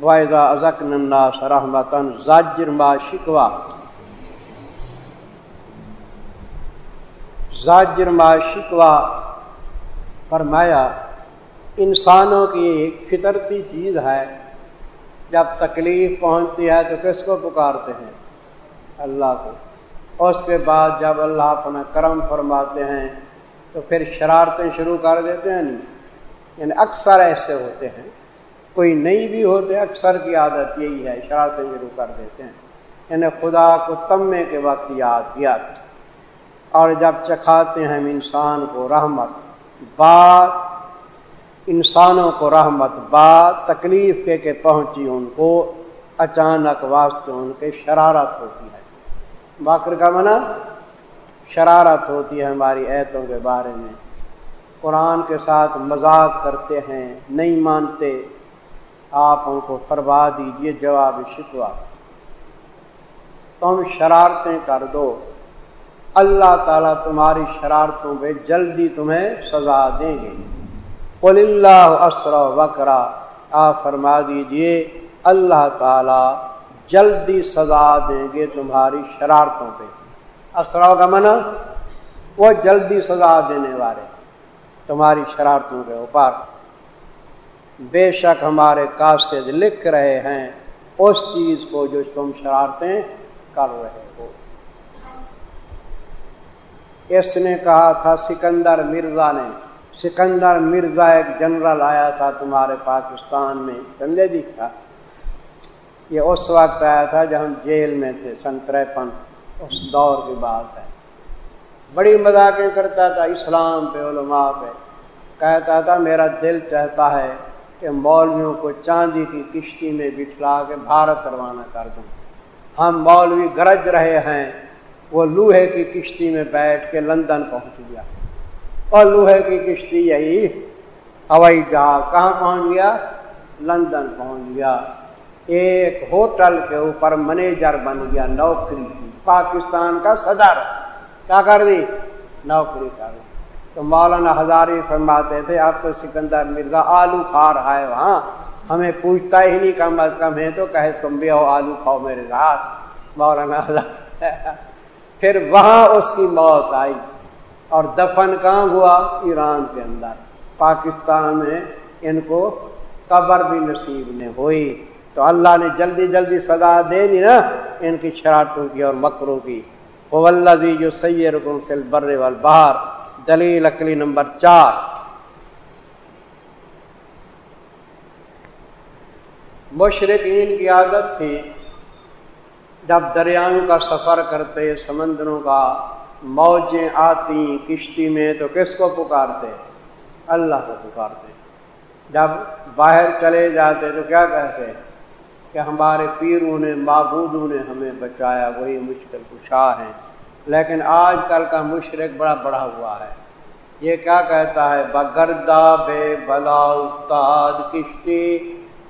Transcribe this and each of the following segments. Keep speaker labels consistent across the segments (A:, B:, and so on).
A: وائزہ ازک ننا سرحمتن زاجر ما شکوا زاجر ما شکوا فرمایا، انسانوں کی ایک فطرتی چیز ہے، جب تکلیف پہنچتی ہے تو کس کو پکارتے ہیں؟ اللہ کو۔ اس کے بعد جب اللہ اپنا کرم فرماتے ہیں، تو پھر شرارتیں شروع کر دیتے ہیں۔ نہیں یعنی اکثر ایسے ہوتے ہیں۔ کوئی نہیں بھی ہوتے اکثر کی عادت یہی ہے، شرارتیں شروع کر دیتے ہیں۔ یعنی خدا کو تمے کے وقت یاد کیا۔ اور جب چکھاتے ہیں ہم انسان کو رحمت بات انسانوں کو رحمت بات تکلیف کے کہ پہنچی ان کو، اچانک واسطے ان کے شرارت ہوتی ہے۔ باقر کا منع شرارت ہوتی ہے ہماری ایتوں کے بارے میں۔ قرآن کے ساتھ مذاق کرتے ہیں، نہیں مانتے آپ ان کو فرما دیجیے جواب شکوا تم شرارتیں کر دو۔ اللہ تعالیٰ تمہاری شرارتوں پہ جلدی تمہیں سزا دیں گے۔ قل اللہ اسرا وکرا آپ فرما دیجیے، اللہ تعالیٰ جلدی سزا دیں گے تمہاری شرارتوں پہ۔ اسرا کا منع وہ جلدی سزا دینے والے، تمہاری شرارتوں کے اوپر بے شک ہمارے قاصد لکھ رہے ہیں اس چیز کو جو تم شرارتیں کر رہے ہو۔ اس نے کہا تھا، سکندر مرزا نے، سکندر مرزا ایک جنرل آیا تھا تمہارے پاکستان میں، سمجھے جی؟ کا یہ اس وقت آیا تھا جب ہم جیل میں تھے، سن تریپن۔ اس دور کی بات ہے۔ بڑی مذاقیں کرتا تھا، اسلام پہ، علماء پہ۔ کہتا تھا، میرا دل چاہتا ہے کہ مولویوں کو چاندی کی کشتی میں بٹھلا کے بھارت روانہ کر دوں۔ ہم مولوی گرج رہے ہیں۔ وہ لوہے کی کشتی میں بیٹھ کے لندن پہنچ گیا۔ اور لوہے کی کشتی یہی ہوائی جہاز کہاں پہنچ گیا؟ لندن پہنچ گیا۔ ایک ہوٹل کے اوپر منیجر بن گیا نوکری کی۔ پاکستان کا صدر۔ کیا کر دی؟ نوکری کر دی۔ تو مولانا ہزاری فرماتے تھے اب تو سکندر مرزا آلو کھا رہا ہے وہاں۔ ہمیں پوچھتا ہی نہیں کم از کم ہے تو کہے تم بھی ہو آلو کھاؤ میرے ساتھ۔ مولانا پھر وہاں اس کی موت آئی اور دفن کہاں ہوا؟ ایران کے اندر۔ پاکستان میں ان کو قبر بھی نصیب نے ہوئی۔ تو اللہ نے جلدی جلدی سزا دے دی نا ان کی شرارتوں کی اور مکروں کی۔ ولزی جو سید فل بر باہر دلیل اکلی نمبر چار۔ مشرقین کی عادت تھی جب دریاؤں کا سفر کرتے، سمندروں کا موجیں آتی کشتی میں تو کس کو پکارتے؟ اللہ کو پکارتے۔ جب باہر چلے جاتے تو کیا کہتے؟ کہ ہمارے پیروں نے، معبودوں نے ہمیں بچایا، وہی مشکل کشا ہیں لیکن آج کل کا مشرق بڑا بڑا ہوا ہے۔ یہ کیا کہتا ہے؟ بگردا بے بلا استاد کشتی،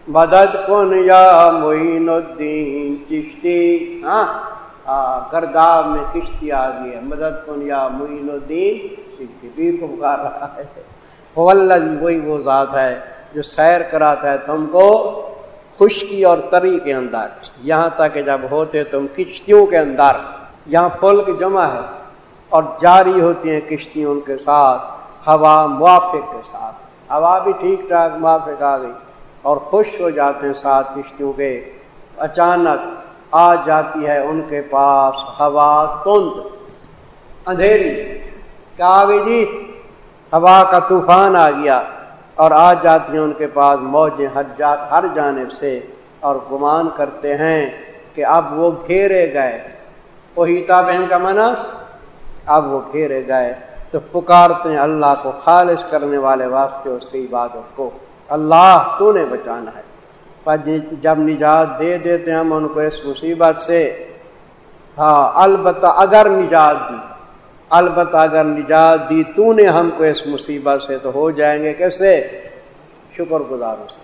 A: مدد کن یا معین الدین چشتی۔ ہاں گرداب میں کشتی آ گئی ہے۔ مدد کن یا معین الدین چشتی۔ پیر کو پکار رہا ہے۔ وہی وہ ذات ہے جو سیر کراتا ہے تم کو خشکی اور تری کے اندر۔ یہاں تک کہ جب ہوتے تم کشتیوں کے اندر۔ یہاں پھول کی جمع ہے اور جاری ہوتی ہیں کشتیوں ان کے ساتھ، ہوا موافق کے ساتھ۔ ہوا بھی ٹھیک ٹھاک موافق آ گئی اور خوش ہو جاتے ہیں ساتھ کشتیوں کے۔ اچانک آ جاتی ہے ان کے پاس ہوا تند، اندھیری۔ کیا آ گئی جی؟ ہوا کا طوفان آ گیا اور آ جاتی ہیں ان کے پاس موجیں ہر جا، ہر جانب سے اور گمان کرتے ہیں کہ اب وہ گھیرے گئے۔ وہی بہن کا منع اب وہ گھیرے گئے تو پکارتے ہیں اللہ کو، خالص کرنے والے واسطے اس کی عبادت کو۔ اللہ تو نے بچانا ہے۔ پر جی، جب نجات دے دیتے ہیں ہم، ان کو اس مصیبت سے ہاں البتہ اگر نجات دی، البتہ اگر نجات دی تو نے ہم کو اس مصیبت سے تو ہو جائیں گے کیسے؟ شکر گزاروں سے۔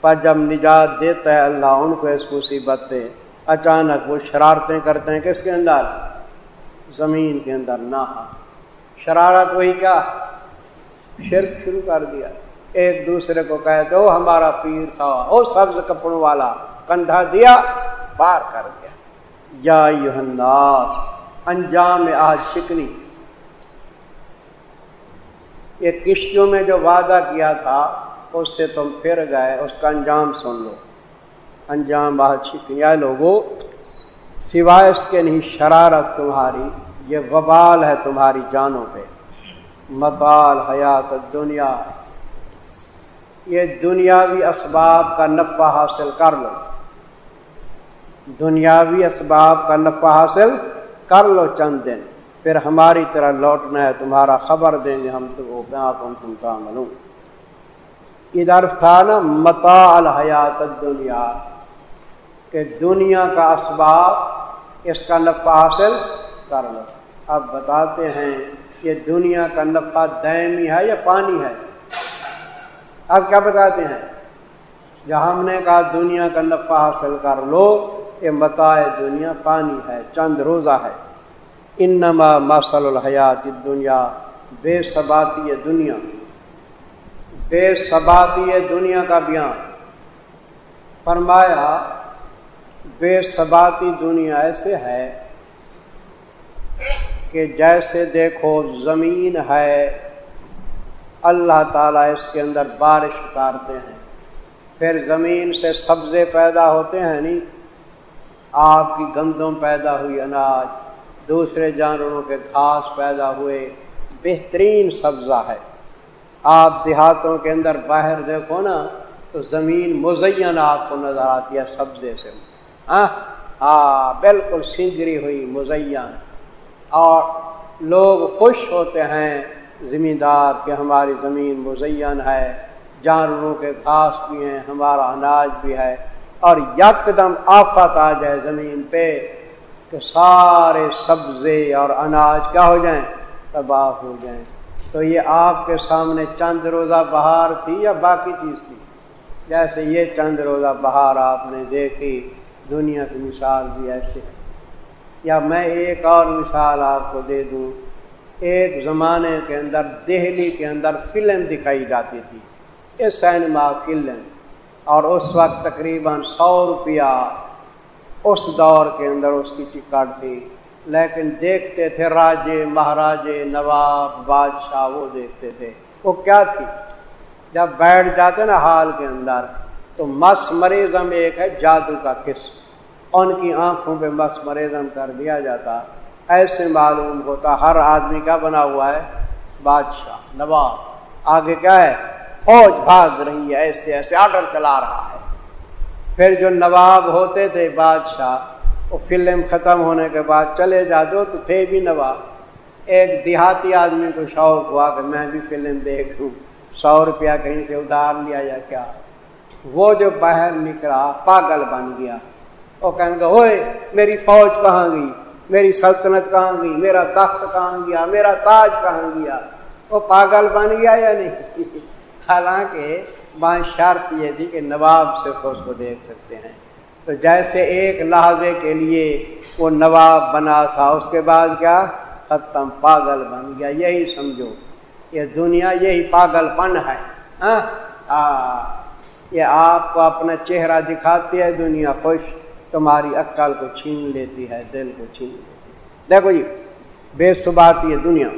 A: پر جب نجات دیتا ہے اللہ، ان کو اس مصیبت سے اچانک وہ شرارتیں کرتے ہیں کس کے اندر زمین کے اندر نہ شرارت وہی کیا؟ شرک شروع کر دیا۔ ایک دوسرے کو کہہ دو، ہمارا پیر تھا، وہ سبز کپڑوں والا، کندھا دیا، پار کر دیا۔ یا یوحناس انجام آج شکنی۔ یہ کشتیوں میں جو وعدہ کیا تھا، اس سے تم پھر گئے، اس کا انجام سن لو۔ انجام آج شکنی لوگوں۔ سوائے اس کے نہیں، شرارت تمہاری، یہ وبال ہے تمہاری جانوں پہ۔ مطال حیات دنیا یہ دنیاوی اسباب کا نفع حاصل کر لو۔ دنیاوی اسباب کا نفع حاصل کر لو چند دن۔ پھر ہماری طرح لوٹنا ہے، تمہارا خبر دیں گے ہم تو تم تم تعملوں ادھر تھا نا متا الحیات دنیا کہ دنیا کا اسباب اس کا نفع حاصل کر لو۔ اب بتاتے ہیں یہ دنیا کا نفع دائمی ہے یا پانی ہے؟ اب کیا بتاتے ہیں؟ جہاں ہم نے کہا دنیا کا نفع حاصل کر لو، یہ متاع دنیا پانی ہے، چند روزہ ہے۔ انما مسل الحیات دنیا بے ثباتی دنیا۔ بے ثباتی دنیا کا بیان۔ فرمایا بے ثباتی دنیا ایسے ہے کہ جیسے دیکھو زمین ہے، اللہ تعالیٰ اس کے اندر بارش اتارتے ہیں۔ پھر زمین سے سبزے پیدا ہوتے ہیں نہیں آپ کی گندم پیدا ہوئی اناج، دوسرے جانوروں کے گھاس پیدا ہوئے۔ بہترین سبزہ ہے۔ آپ دیہاتوں کے اندر باہر دیکھو نا، تو زمین مزین آپ کو نظر آتی ہے سبزے سے۔ ہاں بالکل سنجری ہوئی، مزین۔ اور لوگ خوش ہوتے ہیں زمیندار کہ ہماری زمین مزین ہے، جانوروں کے گھاس بھی ہیں، ہمارا اناج بھی ہے۔ اور یک دم آفت آ جائے زمین پہ کہ سارے سبزے اور اناج کیا ہو جائیں؟ تباہ ہو جائیں۔ تو یہ آپ کے سامنے چند روزہ بہار تھی یا باقی چیز تھی؟ جیسے یہ چند روزہ بہار آپ نے دیکھی دنیا کی مثال بھی ایسے۔ ہے یا میں ایک اور مثال آپ کو دے دوں۔ ایک زمانے کے اندر دہلی کے اندر فلم دکھائی جاتی تھی۔ یہ سینما فلم۔ اور اس وقت تقریباً سو روپیہ اس دور کے اندر اس کی ٹکٹ تھی۔ لیکن دیکھتے تھے راجے، مہاراجے، نواب، بادشاہ، وہ دیکھتے تھے۔ وہ کیا تھی؟ جب بیٹھ جاتے نا حال کے اندر تو مس مریضم ایک ہے، جادو کا قسم ان کی آنکھوں پہ مس مریضم کر دیا جاتا۔ ایسے معلوم ہوتا، ہر آدمی کا بنا ہوا ہے۔ بادشاہ، نواب، آگے کیا ہے؟ فوج بھاگ رہی ہے، ایسے ایسے آڈر چلا رہا ہے۔ پھر جو نواب ہوتے تھے، بادشاہ، وہ فلم ختم ہونے کے بعد چلے جاتے، تو تھے بھی نواب۔ ایک دیہاتی آدمی کو شوق ہوا کہ میں بھی فلم دیکھ لوں سو روپیہ کہیں سے ادھار لیا یا کیا۔ وہ جو باہر نکلا پاگل بن گیا۔ وہ کہیں گے ہوئے میری فوج کہاں گئی؟ میری سلطنت کہاں گئی؟ میرا تخت کہاں گیا؟ میرا تاج کہاں گیا؟ وہ پاگل بن گیا یا نہیں؟ حالانکہ بات شرط یہ تھی کہ نواب صرف اس کو دیکھ سکتے ہیں۔ تو جیسے ایک لحاظے کے لیے وہ نواب بنا تھا، اس کے بعد کیا؟ ختم، پاگل بن گیا۔ یہی سمجھو، یہ دنیا یہی پاگل پن ہے۔ ہاں؟ یہ آپ کو اپنا چہرہ دکھاتی ہے دنیا خوش، تمہاری عقل کو چھین لیتی ہے، دل کو چھین لیتی ہے۔ دیکھو جی بے ثباتی ہے دنیا۔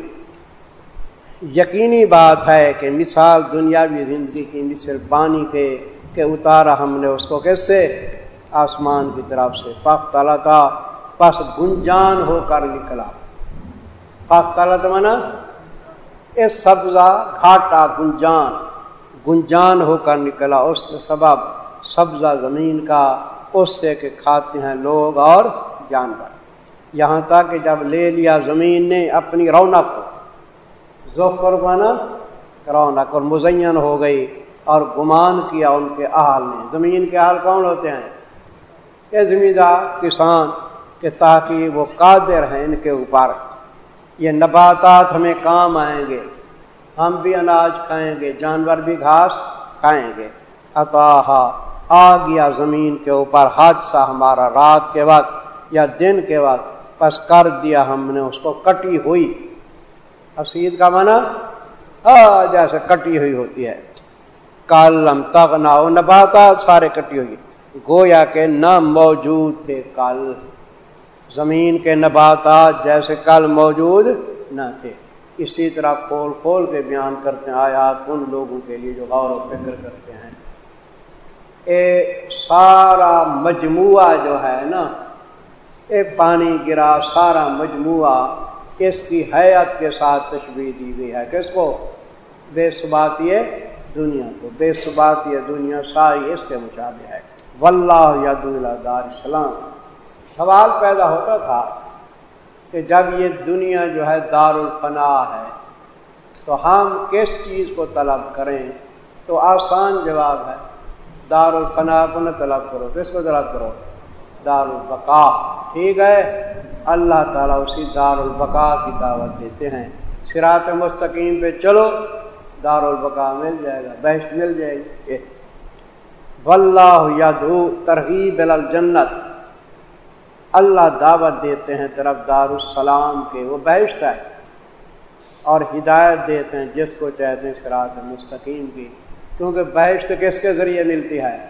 A: یقینی بات ہے کہ مثال دنیاوی زندگی کی مثل پانی کے کہ اتارا ہم نے اس کو کیسے؟ آسمان کی طرف سے۔ پخ کا پس گنجان ہو کر نکلا۔ پخ منا یہ سبزہ، گھاٹا، گنجان۔ گنجان ہو کر نکلا، اس سبب سبزہ زمین کا، اس سے کہ کھاتے ہیں لوگ اور جانور۔ یہاں تک کہ جب لے لیا زمین نے اپنی رونق کو، ظفر بنا رونق اور مزین ہو گئی اور گمان کیا ان کے احال نے۔ زمین کے حال کون ہوتے ہیں؟ یہ زمیندار کسان کہ تاکہ وہ قادر ہیں ان کے اوپر۔ یہ نباتات ہمیں کام آئیں گے۔ ہم بھی اناج کھائیں گے، جانور بھی گھاس کھائیں گے۔ اتاح آ گیا زمین کے اوپر حادثہ ہمارا رات کے وقت یا دن کے وقت۔ بس کر دیا ہم نے، اس کو کٹی ہوئی۔ حسید کا مانا جیسے کٹی ہوئی ہوتی ہے۔ کالم تغنا و نباتا، سارے کٹی ہوئی۔ گویا کہ نہ موجود تھے کل۔ زمین کے نباتات جیسے کل موجود نہ تھے۔ اسی طرح کھول کھول کے بیان کرتے ہیں آیات ان لوگوں کے لیے جو غور و فکر کرتے ہیں۔ اے سارا مجموعہ جو ہے نا، اے پانی گرا سارا مجموعہ، اس کی حیات کے ساتھ تشبیح دی گئی ہے۔ کس کو؟ بے ثبات یہ دنیا کو۔ بے ثبات یہ دنیا ساری اس کے مشابہ ہے۔ واللہ ید اللہ دار اسلام سوال پیدا ہوتا تھا کہ جب یہ دنیا جو ہے دار الفنا ہے، تو ہم کس چیز کو طلب کریں؟ تو آسان جواب ہے دار الفنا کو نہ طلب کرو۔ کس کو طلب کرو؟ دار البقا ٹھیک ہے؟ اللہ تعالیٰ اسی دار البقا کی دعوت دیتے ہیں۔ سرات مستقیم پہ چلو دار البقا مل جائے گا بحث مل جائے گی۔ واللہ یدعو ترغیب الجنت۔ اللہ دعوت دیتے ہیں طرف دار السلام کے، وہ بحشت ہے۔ اور ہدایت دیتے ہیں جس کو چاہتے ہیں سرات مستقیم کی۔ کیونکہ بحشت کس کے ذریعے ملتی ہے؟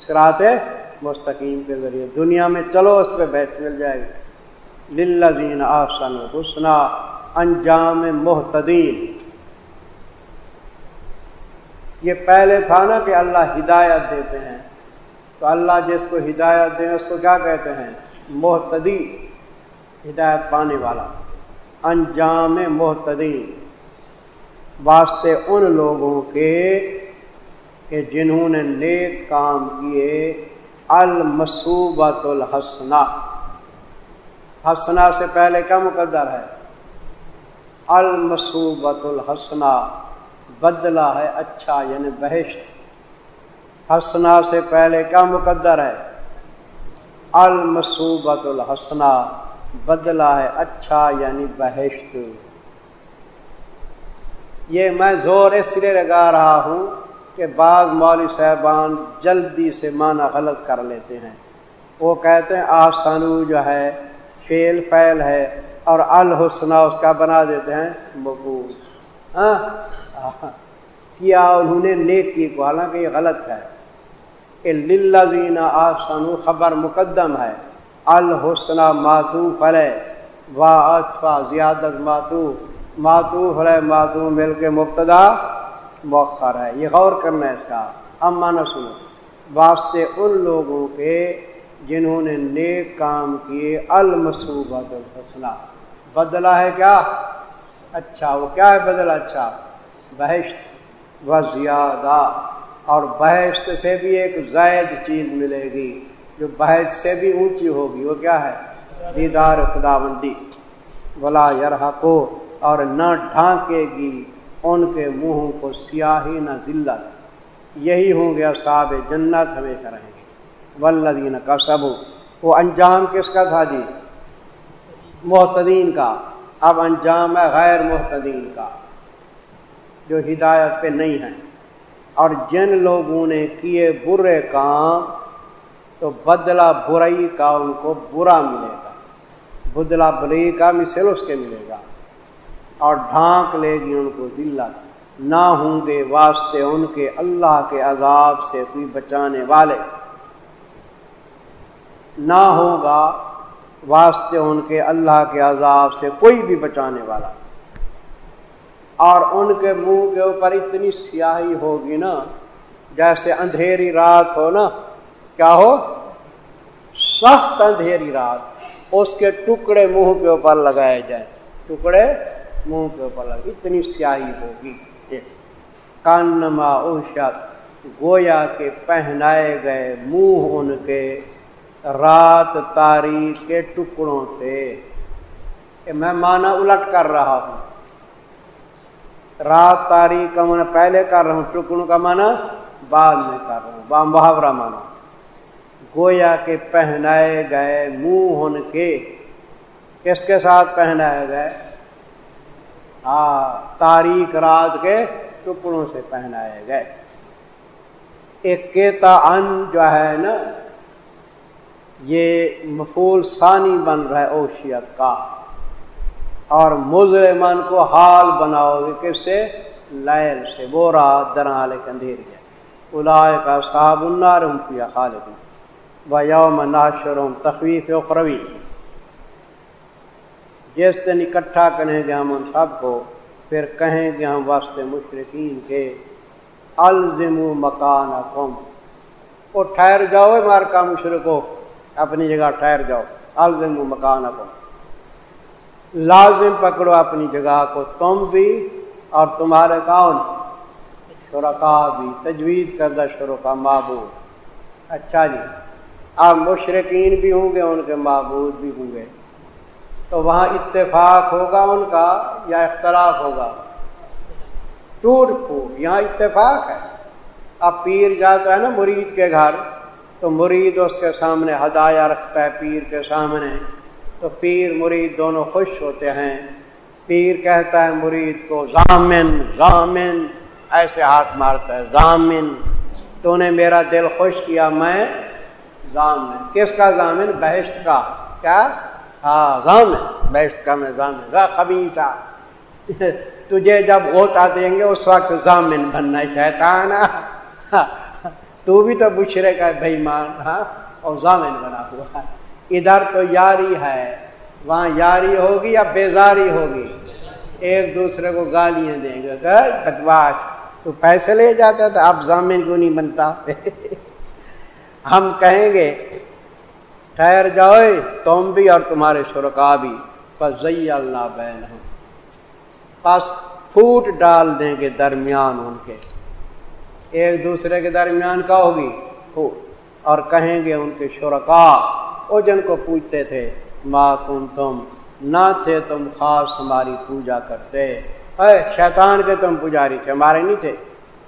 A: سرات مستقیم کے ذریعے۔ دنیا میں چلو اس پہ بحث مل جائے گی۔ للذین آسن حسنا انجام محتدین۔ یہ پہلے تھا نا کہ اللہ ہدایت دیتے ہیں۔ تو اللہ جس کو ہدایت دیں، اس کو کیا کہتے ہیں؟ محتدی، ہدایت پانے والا، انجام محتدی۔ واسطے ان لوگوں کے کہ جنہوں نے نیک کام کیے المصوبت الحسنہ۔ حسنا سے پہلے کیا مقدر ہے؟ المصوبت الحسنہ، بدلہ ہے اچھا یعنی بہشت۔ حسنا سے پہلے کیا مقدر ہے؟ المصوبت الحسنہ بدلہ ہے اچھا یعنی بہشت۔ یہ میں زور اس لیے لگا رہا ہوں کہ بعض مولوی صاحبان جلدی سے معنی غلط کر لیتے ہیں۔ وہ کہتے ہیں آسانو جو ہے فیل فیل ہے اور الحسنہ اس کا بنا دیتے ہیں مقبول۔ ہاں؟ کیا انہوں نے نیک کی کو، حالانکہ یہ غلط ہے۔ کہ للذین آسن خبر مقدم ہے۔ الحسن ماتو فلے وا اطفا، زیادت ماتو ماتو فلے ماتو مل کے مبتدا، مؤخر ہے۔ یہ غور کرنا ہے اس کا۔ اما نہ سنو۔ واسطے ان لوگوں کے جنہوں نے نیک کام کیے المصوبت الحسنہ۔ بدلہ ہے کیا؟ اچھا وہ کیا ہے بدلا اچھا بحشت و زیادہ۔ اور بحشت سے بھی ایک زائد چیز ملے گی، جو بحث سے بھی اونچی ہوگی، وہ کیا ہے؟ دیدار خدا بندی بلا یرحا کو اور نہ ڈھانکے گی ان کے منہوں کو سیاہی نہ ذلت۔ یہی ہوں گے صاحب جنت ہمیشہ رہیں گے۔ ولدین کا سب وہ انجام کس کا تھا جی؟ محتدین کا۔ اب انجام ہے غیر محتدین کا، جو ہدایت پہ نہیں ہیں۔ اور جن لوگوں نے کیے برے کام تو بدلہ برائی کا ان کو برا ملے گا۔ بدلا بری کا مثل اس کے ملے گا۔ اور ڈھانک لے گی ان کو ذلت۔ نہ ہوں گے واسطے ان کے اللہ کے عذاب سے کوئی بچانے والے۔ نہ ہوگا واسطے ان کے اللہ کے عذاب سے کوئی بھی بچانے والا۔ اور ان کے منہ کے اوپر اتنی سیاہی ہوگی نا، جیسے اندھیری رات ہو نا، کیا ہو؟ سخت اندھیری رات، اس کے ٹکڑے منہ کے اوپر لگائے جائیں۔ ٹکڑے منہ کے اوپر لگے اتنی سیاہی ہوگی۔ کانما اوشت گویا کے پہنائے گئے منہ ان کے رات تاریخ کے ٹکڑوں سے میں مانا الٹ کر رہا ہوں۔ رات تاریخ کا مانا پہلے کر رہا ہوں ٹکڑوں کا مانا بعد میں کر رہا ہوں۔ با محاورہ مانا گویا کے پہنائے گئے منہ ان کے۔ کس کے ساتھ پہنائے گئے؟ ہاں تاریخ رات کے ٹکڑوں سے پہنائے گئے۔ ایک کیتا ان جو ہے نا، یہ مفول ثانی بن رہا ہے اوشیت کا۔ اور مظلمن کو حال بناؤ گے کس سے لیل سے، وہ رات درال کے اندھیری ہے۔ الائے کا صاحب النارم کیا خالد و یوم ناشرم تخویف اخروی۔ جس دن اکٹھا کریں گے ہم ان سب کو، پھر کہیں گے ہم واسطے مشرقین کے الزم مکان قوم وہ ٹھہر جاؤ مار کا مشرقو اپنی جگہ ٹھہر جاؤ۔ الزم مکان قوم لازم پکڑو اپنی جگہ کو، تم بھی اور تمہارے کون؟ شرکا بھی، تجویز کردہ شرکا معبود۔ اچھا جی آپ مشرقین بھی ہوں گے، ان کے معبود بھی ہوں گے۔ تو وہاں اتفاق ہوگا ان کا یا اختلاف ہوگا؟ ٹوٹ پھوٹ، یہاں اتفاق ہے۔ اب پیر جاتا ہے نا مرید کے گھر، تو مرید اس کے سامنے ہدایہ رکھتا ہے پیر کے سامنے۔ تو پیر مرید دونوں خوش ہوتے ہیں۔ پیر کہتا ہے مرید کو ضامن ضامن ایسے ہاتھ مارتا ہے ضامن تو نے میرا دل خوش کیا، میں ضامن کس کا ضامن بہشت کا۔ کیا؟ ہاں ضامن بہشت کا میں ضامن خبیصہ تجھے جب غوطہ دیں گے، اس وقت ضامن بننا شیطان۔ تو بھی تو بچھرے کا بھائی مان ہاں اور ضامن بنا ہوا ہے۔ ادھر تو یاری ہے، وہاں یاری ہوگی یا بیزاری ہوگی؟ ایک دوسرے کو گالیاں دیں گے بدواش تو پیسے لے جاتا تھا اب ضامن کیوں نہیں بنتا؟ ہم کہیں گے، ٹھہر جاؤ، تم بھی اور تمہارے شرکا بھی۔ بس اللہ بین ہوں پس پھوٹ ڈال دیں گے درمیان ان کے۔ ایک دوسرے کے درمیان کا ہوگی؟ پھوٹ۔ اور کہیں گے ان کے شرکا وہ جن کو پوچھتے تھے ماں کن تم نہ تھے تم خاص ہماری پوجا کرتے۔ اے شیطان کے تم پجاری تھے، ہمارے نہیں تھے۔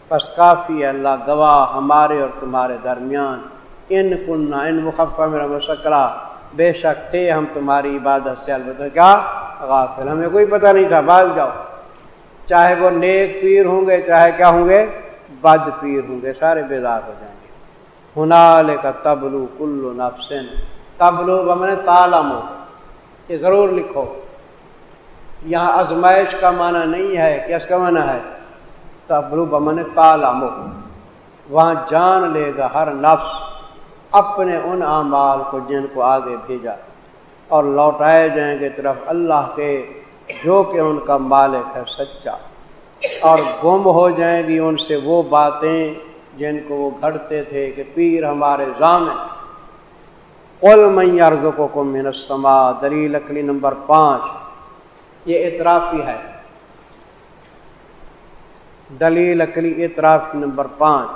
A: بس کافی ہے، اللہ گواہ ہمارے اور تمہارے درمیان۔ ان کننا ان مخفہ میرا مشکرہ بے شک تھے ہم تمہاری عبادت سے، البتہ کیا؟ غافل۔ ہمیں کوئی پتہ نہیں تھا، بھاگ جاؤ۔ چاہے وہ نیک پیر ہوں گے، چاہے کیا ہوں گے؟ بد پیر ہوں گے، سارے بیدار ہو جائیں گے۔ ہنال کا تبلو کلو نفسن۔ تبلو بمن تالم یہ ضرور لکھو. یہاں ازمائش کا معنی نہیں ہے کس کا معنی ہے؟ تبلو بمن تالم وہاں جان لے گا ہر نفس اپنے ان اعمال کو جن کو آگے بھیجا اور لوٹائے جائیں گے طرف اللہ کے، جو کہ ان کا مالک ہے سچا اور گم ہو جائیں گی ان سے وہ باتیں جن کو وہ گھڑتے تھے کہ پیر ہمارے ضامن قل میں عرضوں کو کو دلیل اکلی نمبر پانچ۔ یہ اطرافی ہے۔ دلیل اکلی اطرافی نمبر پانچ۔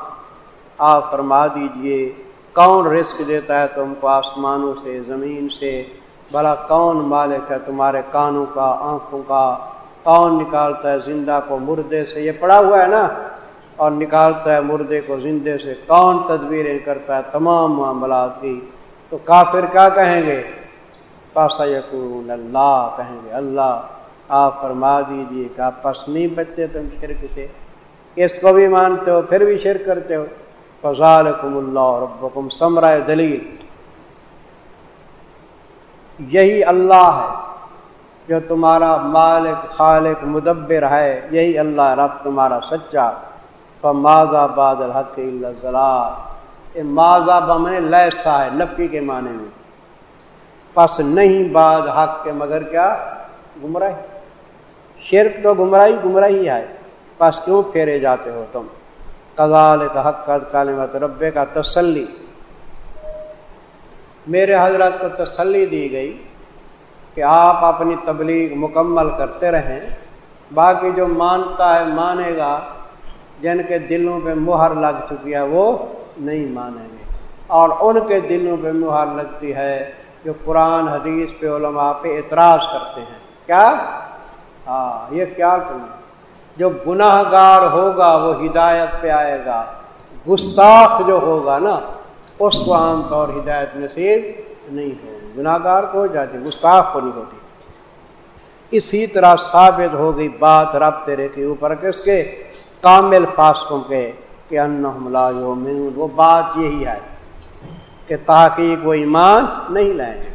A: آپ فرما دیجیے، کون رزق دیتا ہے تم کو آسمانوں سے، زمین سے؟ بھلا کون مالک ہے تمہارے کانوں کا، آنکھوں کا؟ کون نکالتا ہے زندہ کو مردے سے؟ یہ پڑا ہوا ہے نا۔ اور نکالتا ہے مردے کو زندے سے۔ کون تدبیریں کرتا ہے تمام معاملات کی؟ تو کافر کیا کہیں گے؟ پاسا یقون اللہ، کہیں گے اللہ، آپ فرما دیجیے کہ آپ پس نہیں بچتے تم شرک سے۔ اس کو بھی مانتے ہو، پھر بھی شرک کرتے ہو۔ فضالکم اللہ ربکم سمرائے دلیل یہی اللہ ہے جو تمہارا مالک، خالق، مدبر ہے۔ یہی اللہ، رب تمہارا سچا۔ فماضا باد الحق اللہ ماضا بمن لیسا ہے نفی کے معنی میں۔ پس نہیں بعد حق کے مگر کیا؟ گمراہی۔ شرک تو گمراہی گمراہی ہے۔ پس کیوں پھیرے جاتے ہو تم؟ کزال کا حق کالمت ربے کا تسلی۔ میرے حضرت کو تسلی دی گئی کہ آپ اپنی تبلیغ مکمل کرتے رہیں۔ باقی جو مانتا ہے، مانے گا، جن کے دلوں پہ مہر لگ چکی ہے، وہ نہیں مانیں گے۔ اور ان کے دلوں پہ مہر لگتی ہے جو قرآن، حدیث پہ علماء پہ اعتراض کرتے ہیں۔ کیا؟ ہاں یہ خیال کرنا جو گناہ گار ہوگا، وہ ہدایت پہ آئے گا۔ گستاخ جو ہوگا نا، اس کو عام طور ہدایت نصیب نہیں ہوگی۔ گناہ گار کو ہو جاتی، گستاخ کو نہیں ہوتی۔ اسی طرح ثابت ہو گئی بات رب تیرے کے اوپر کس کے؟ کامل فاسقوں کے۔ کہ ان وہ بات یہی ہے کہ تحقیق وہ ایمان نہیں لائیں گے۔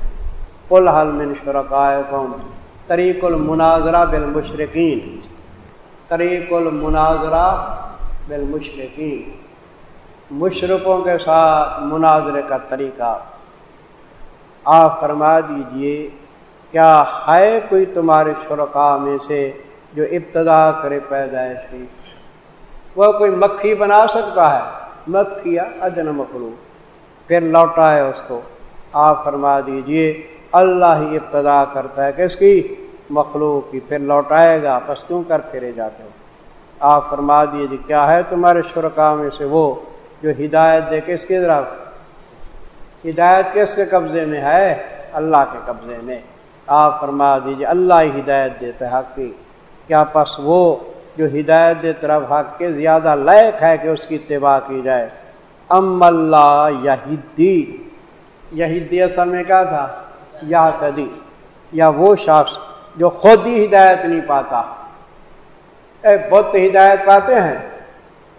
A: کل حل من شرکائے قوم طریق المناظرہ بالمشرقین طریق المناظرہ بالمشرقین مشرقوں کے ساتھ مناظرے کا طریقہ۔ آپ فرما دیجیے، کیا ہے کوئی تمہارے شرکا میں سے جو ابتدا کرے پیدائش کی وہ کوئی مکھی بنا سکتا ہے۔ مکھی ادن مکرو پھر لوٹائے اس کو۔ آپ فرما دیجیے، اللہ ہی ابتدا کرتا ہے کس کی مخلوق کی پھر لوٹائے گا۔ بس کیوں کر پھرے جاتے ہو؟ آپ فرما دیجیے کیا ہے تمہارے شرکا میں سے وہ جو ہدایت دے کس کی طرف؟ ہدایت کس کے قبضے میں ہے؟ اللہ کے قبضے میں۔ آپ فرما دیجیے اللہ ہی ہدایت دیتا ہے حق کی کیا پس وہ جو ہدایت طرف حق کے زیادہ لائق ہے کہ اس کی اتباع کی جائے۔ ام اللہ یہدی یہدی اصل میں کیا تھا؟ یا تدی یا وہ شخص جو خود ہی ہدایت نہیں پاتا۔ اے بت ہدایت پاتے ہیں،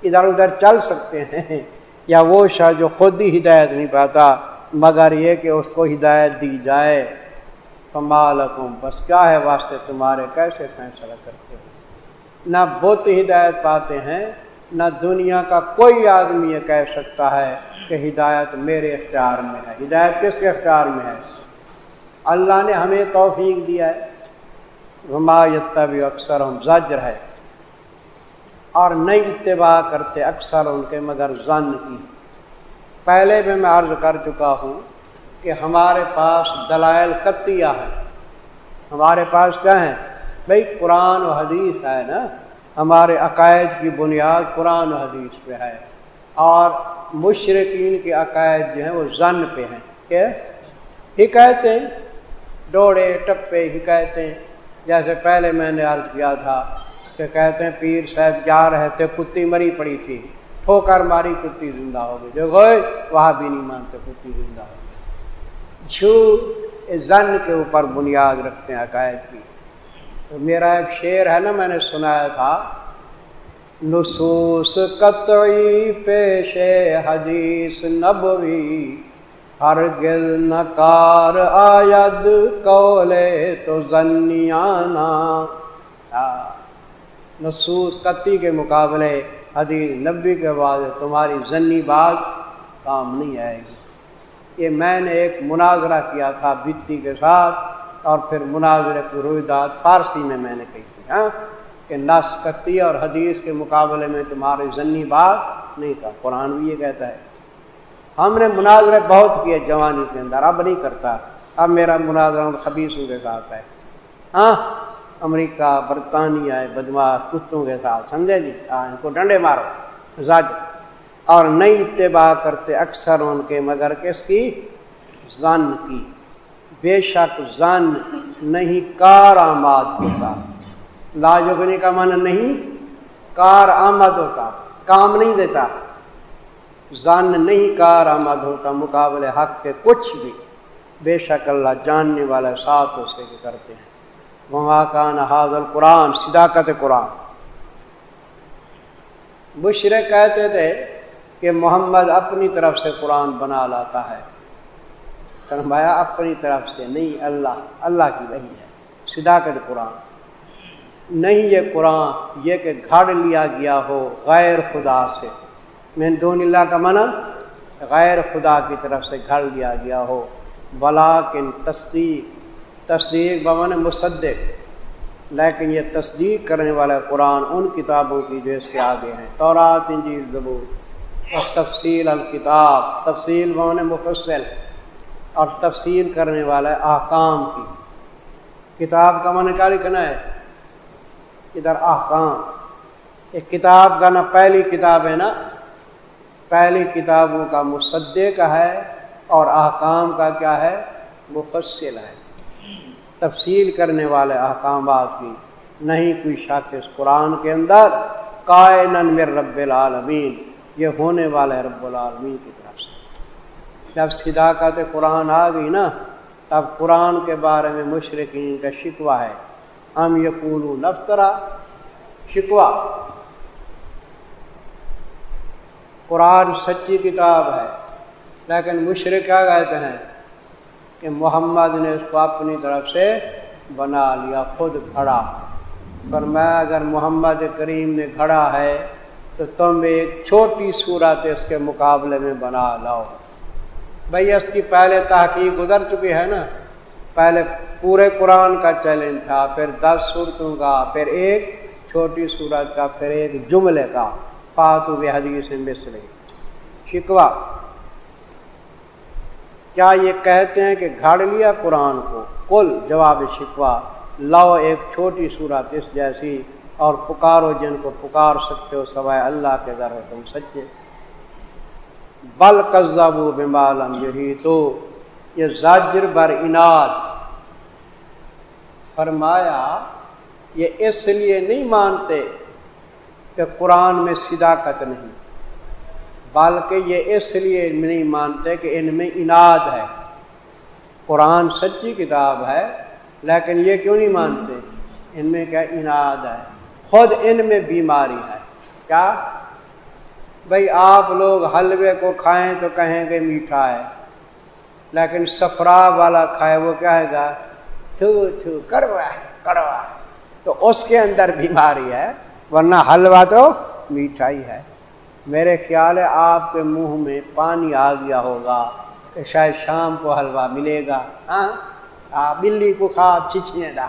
A: ادھر ادھر چل سکتے ہیں۔ یا وہ شخص جو خود ہی ہدایت نہیں پاتا، مگر یہ کہ اس کو ہدایت دی جائے۔ کمال بس کیا ہے واسطے تمہارے؟ کیسے فیصلہ کرتے ہو؟ نہ بت ہدایت پاتے ہیں، نہ دنیا کا کوئی آدمی یہ کہہ سکتا ہے کہ ہدایت میرے اختیار میں ہے۔ ہدایت کس کے اختیار میں ہے؟ اللہ نے ہمیں توفیق دیا ہے۔ رمایت بھی اکثر ہم زجر ہے۔ اور نئی اتباع کرتے اکثر ان کے مگر زن کی۔ پہلے بھی میں عرض کر چکا ہوں کہ ہمارے پاس دلائل قطعیہ ہے ہمارے پاس کیا ہے بھائی قرآن و حدیث ہے نا، ہمارے عقائد کی بنیاد قرآن و حدیث پہ ہے، اور مشرقین کے عقائد جو ہیں وہ زن پہ ہیں کہ حکایتیں، ڈوڑے، ٹپے، حکایتیں، جیسے پہلے میں نے عرض کیا تھا کہ کہتے ہیں، پیر صاحب جا رہے تھے، کتی مری پڑی تھی، ٹھوکر ماری کتی زندہ ہو گئی، جو گئے، وہاں بھی نہیں مانتے، کتی زندہ ہو گئی جھو زن کے اوپر بنیاد رکھتے ہیں عقائد کی۔ میرا ایک شعر ہے نا میں نے سنایا تھا۔ نصوص قطعی پیش حدیث نبوی۔ ہر نکار آید کولے تو زنیانا نصوص قطعی کے مقابلے حدیث نبی کے بعد تمہاری ضنی بات کام نہیں آئے گی۔ یہ میں نے ایک مناظرہ کیا تھا بتی کے ساتھ۔ اور پھر مناظرے کی رویداد فارسی میں میں نے کہی تھی ہاں؟ کہ نس کتی اور حدیث کے مقابلے میں تمہاری ضنی بات نہیں تھا، قرآن بھی یہ کہتا ہے۔ ہم نے مناظرے بہت کیے جوانی کے اندر، اب نہیں کرتا۔ اب میرا مناظرہ خبیصوں کے ساتھ ہے۔ ہاں؟ امریکہ، برطانیہ بدماش کتوں کے ساتھ، سمجھے جی؟ ہاں ان کو ڈنڈے مارو زج اور نئی اتباع کرتے اکثر ان کے مگر کس کی؟ زن کی۔ بے شک زن نہیں، کار آماد ہوتا۔ لاجگنی کا من نہیں، کار آمد ہوتا، کام نہیں دیتا۔ زن نہیں، کار آمد ہوتا مقابلے حق کے کچھ بھی۔ بے شک اللہ جاننے والا ساتھ اس کے کرتے ہیں۔ وہاں کا القرآن، صداقت قرآن۔ بشرے کہتے تھے کہ محمد اپنی طرف سے قرآن بنا لاتا ہے۔ فرمایا اپنی طرف سے نہیں، اللہ اللہ کی وہی ہے۔ صداقت قرآن۔ نہیں، یہ قرآن یہ کہ گھڑ لیا گیا ہو غیر خدا سے۔ میں دون اللہ کا منع غیر خدا کی طرف سے گھڑ لیا گیا ہو۔ بلا کن تصدیق تصدیق بمن مصدق۔ لیکن یہ تصدیق کرنے والا قرآن ان کتابوں کی جو اس کے آگے ہیں۔ تورات، انجیل، زبور۔ اور تفصیل الکتاب، تفصیل بمن مفصل۔ اور تفصیل کرنے والا احکام کی۔ کتاب کا من کیا لکھنا ہے؟ ادھر احکام۔ ایک کتاب کا نا پہلی کتاب ہے نا، پہلی کتابوں کا مصدق ہے اور احکام کا کیا ہے؟ مفصل ہے۔ تفصیل کرنے والے احکامات کی، نہیں کوئی شک اس قرآن کے اندر۔ کائن مر رب العالمین، یہ ہونے والے رب العالمین کی جب صداقت قرآن آ گئی نا، تب قرآن کے بارے میں مشرقین کا شکوہ ہے۔ ہم یقول نفترا، شکوہ۔ قرآن سچی کتاب ہے، لیکن مشرق کیا کہتے ہیں؟ کہ محمد نے اس کو اپنی طرف سے بنا لیا، خود کھڑا۔ پر میں اگر محمد کریم نے کھڑا ہے، تو تم ایک چھوٹی صورت اس کے مقابلے میں بنا لاؤ۔ بھائی اس کی پہلے تحقیق گزر چکی ہے نا۔ پہلے پورے قرآن کا چیلنج تھا، پھر دس صورتوں کا، پھر ایک چھوٹی صورت کا، پھر ایک جملے کا۔ پاتو حدیث مصری شکوا کیا یہ کہتے ہیں کہ گھاڑ لیا قرآن کو؟ کل جواب شکوا لاؤ ایک چھوٹی صورت اس جیسی اور پکارو جن کو پکار سکتے ہو سوائے اللہ کے در ہو تم سچے۔ بل قزب بمالم یہی تو یہ زاجر بر اناد۔ فرمایا، یہ اس لیے نہیں مانتے کہ قرآن میں صداقت نہیں، بلکہ یہ اس لیے نہیں مانتے کہ ان میں اناد ہے۔ قرآن سچی کتاب ہے، لیکن یہ کیوں نہیں مانتے؟ ان میں کیا اناد ہے؟ خود ان میں بیماری ہے۔ کیا؟ بھائی آپ لوگ حلوے کو کھائیں تو کہیں گے میٹھا ہے لیکن سفرا والا کھائے وہ کہے گا چھو چھو کڑوا ہے کڑوا ہے تو اس کے اندر بیماری ہے ورنہ حلوہ تو میٹھا ہی ہے میرے خیال ہے آپ کے منہ میں پانی آ گیا ہوگا کہ شاید شام کو حلوہ ملے گا ہاں بلی کو کھا چچنے دا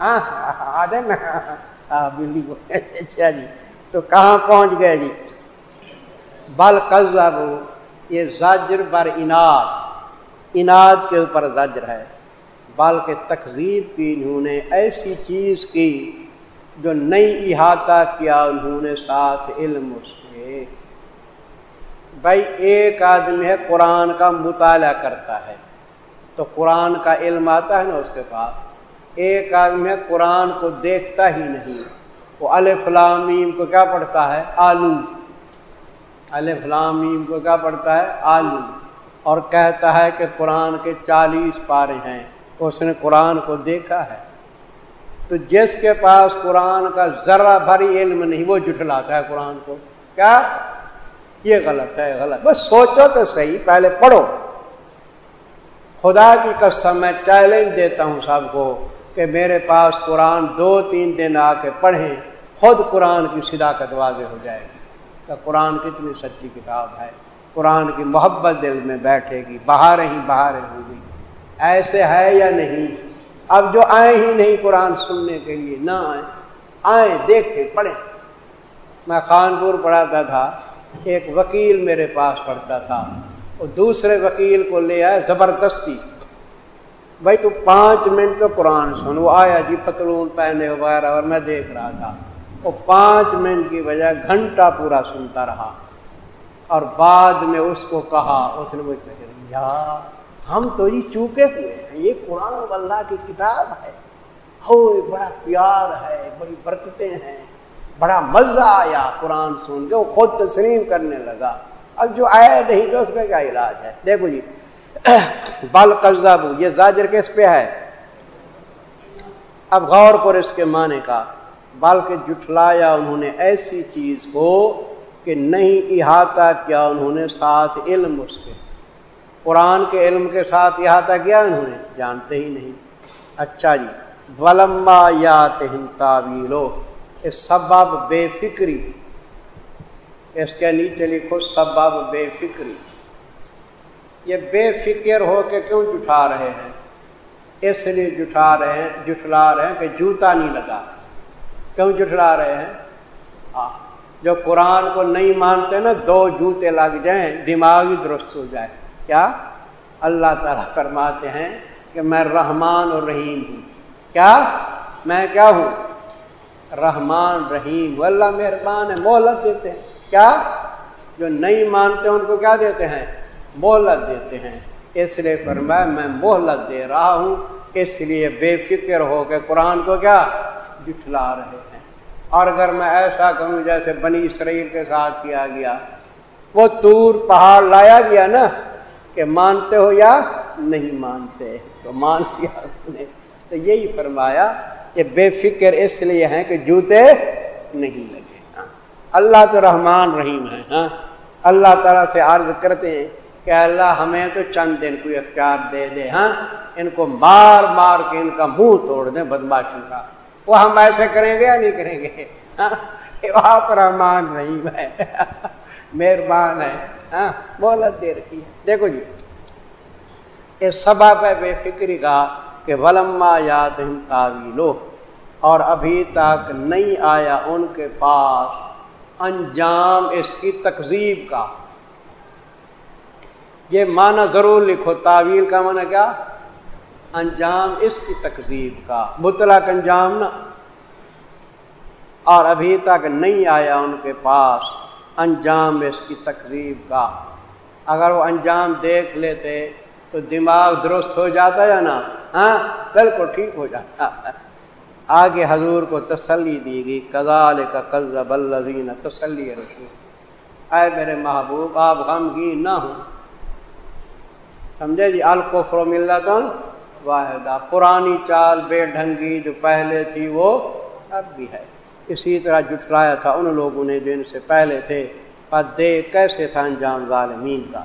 A: ہاں آدھے نا بلی کو اچھا جی تو کہاں پہنچ گئے جی بل قزب یہ زاجر بر اناد۔ اناد کے اوپر زجر ہے، بلکہ تقزیب کی انہوں نے ایسی چیز کی جو نئی احاطہ کیا انہوں نے ساتھ علم اس کے۔ بھائی ایک آدمی ہے، قرآن کا مطالعہ کرتا ہے۔ تو قرآن کا علم آتا ہے نا اس کے پاس۔ ایک آدمی ہے، قرآن کو دیکھتا ہی نہیں۔ وہ الفلامیم کو کیا پڑھتا ہے؟ آلو الفلامیم کو کیا پڑھتا ہے؟ آلو۔ اور کہتا ہے کہ قرآن کے چالیس پارے ہیں۔ اس نے قرآن کو دیکھا ہے۔ تو جس کے پاس قرآن کا ذرا بھری علم نہیں، وہ جٹلاتا ہے قرآن کو۔ کیا؟ یہ غلط ہے، غلط۔ بس سوچو تو صحیح، پہلے پڑھو۔ خدا کی قسم، میں چیلنج دیتا ہوں سب کو کہ میرے پاس قرآن دو تین دن آ کے پڑھیں، خود قرآن کی صداقت واضح ہو جائے گی۔ کہ قرآن کتنی سچی کتاب ہے۔ قرآن کی محبت دل میں بیٹھے گی، بہاریں ہی بہاریں ہوں گی۔ ایسے ہے یا نہیں؟ اب جو آئے ہی نہیں قرآن سننے کے لیے، نہ آئیں۔ آئیں، دیکھیں، پڑھیں۔ میں خانپور پڑھاتا تھا، ایک وکیل میرے پاس پڑھتا تھا۔ وہ دوسرے وکیل کو لے آئے، زبردستی۔ بھائی تو پانچ منٹ تو قرآن سن وہ آیا جی پتلون پہنے وغیرہ، اور میں دیکھ رہا تھا۔ وہ پانچ منٹ کی وجہ گھنٹہ پورا سنتا رہا۔ اور بعد میں اس کو کہا، اس نے مجھے یار ہم تو یہ چوکے ہوئے ہیں، یہ قرآن اللہ کی کتاب ہے۔ ہو بڑا پیار ہے، بڑی برکتیں ہیں۔ بڑا مزہ آیا قرآن سن کے، وہ خود تسلیم کرنے لگا۔ اب جو آیا نہیں تو اس کا کیا علاج ہے؟ دیکھو جی بال قرضہ یہ زاجر کس پہ ہے؟ اب غور پر اس کے معنی کا۔ بلکہ جٹلایا انہوں نے ایسی چیز کو کہ نہیں احاطہ کیا انہوں نے ساتھ علم اس کے۔ قرآن کے علم کے ساتھ احاطہ کیا انہوں نے؟ جانتے ہی نہیں۔ اچھا جی ولما یا تعویلو اس سبب بے فکری۔ اس کے نیچے لکھو سبب بے فکری۔ یہ بے فکر ہو کے کیوں جٹھا رہے ہیں؟ اس لیے جٹھا رہے ہیں جٹلا رہے ہیں کہ جوتا نہیں لگا۔ کیوں جٹلا رہے ہیں؟ جو قرآن کو نہیں مانتے نا، دو جوتے لگ جائیں دماغی درست ہو جائے۔ کیا؟ اللہ تعالیٰ فرماتے ہیں کہ میں رحمان اور رحیم ہوں۔ کیا؟ میں کیا ہوں؟ رحمان، رحیم۔ اللہ مہربان ہے، مہلت دیتے ہیں۔ کیا؟ جو نہیں مانتے ان کو کیا دیتے ہیں؟ مہلت دیتے ہیں۔ اس لیے فرمایا، میں مہلت دے رہا ہوں۔ اس لیے بے فکر ہو کے قرآن کو کیا؟ جٹلا رہے۔ ہیں اور اگر میں ایسا کروں جیسے بنی اسرائیل کے ساتھ کیا گیا، وہ تور پہاڑ لایا گیا نا کہ مانتے ہو یا نہیں مانتے؟ تو مان لیا تو یہی فرمایا کہ بے فکر اس لیے ہیں کہ جوتے نہیں لگے۔ اللہ تو رحمان رحیم ہے ہاں۔ اللہ تعالیٰ سے عرض کرتے ہیں کہ اللہ ہمیں تو چند دن کوئی اختیار دے دے ہاں۔ ان کو مار مار کے ان کا منہ توڑ دیں بدماشی کا۔ وہ ہم ایسے کریں گے یا نہیں کریں گے؟ ہاں؟ آپ رحمان رحیم ہے مہربان ہے۔ ہاں؟ مہلت دے رکھی ہے۔ دیکھو جی یہ سبب ہے بے فکری کا کہ ولما یاد ہم تعویلو اور ابھی تک نہیں آیا ان کے پاس انجام اس کی تقزیب کا۔ یہ معنی ضرور لکھو۔ تعویل کا معنی کیا؟ انجام اس کی تقزیب کا، مطلق انجام نا اور ابھی تک نہیں آیا ان کے پاس انجام اس کی تقریب کا۔ اگر وہ انجام دیکھ لیتے تو دماغ درست ہو جاتا ہے نا ہاں بالکل ٹھیک ہو جاتا۔ آگے حضور کو تسلی دی گئی کزال کا قزب الزین تسلی رسول۔ اے میرے محبوب، آپ غمگین نہ ہوں۔ سمجھے جی الکفر ملت واحدہ۔ پرانی چال بے ڈھنگی جو پہلے تھی وہ اب بھی ہے۔ اسی طرح جٹلایا تھا ان لوگوں نے جو ان سے پہلے تھے۔ پر دے کیسے تھا انجام ظالمین کا۔